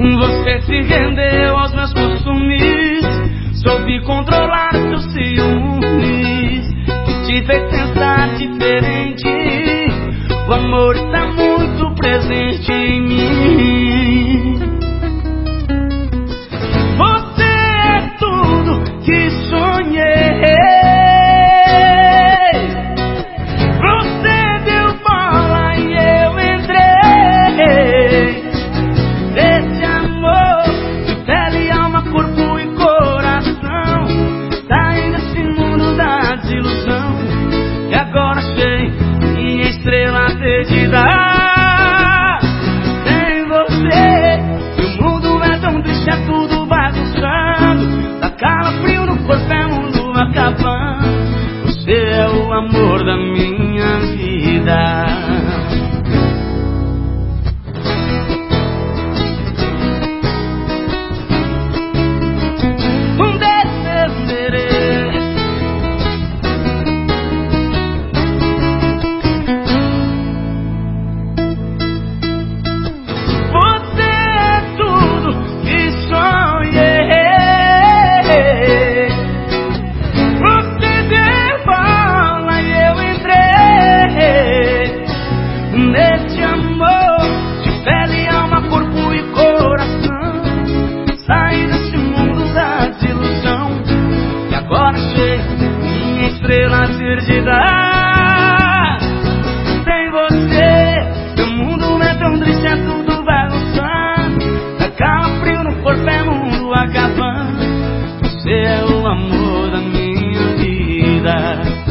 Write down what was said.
Você se rendeu aos meus costumes, soube controlar seus ciúmes, que te fez pensar diferente. O amor está muito presente em mim. Perdida você, minha estrela perdida. Sem você, o mundo é tão triste, é tudo bagunçando. Tá calma, frio no corpo, é mundo acabando. Você é o amor da minha vida.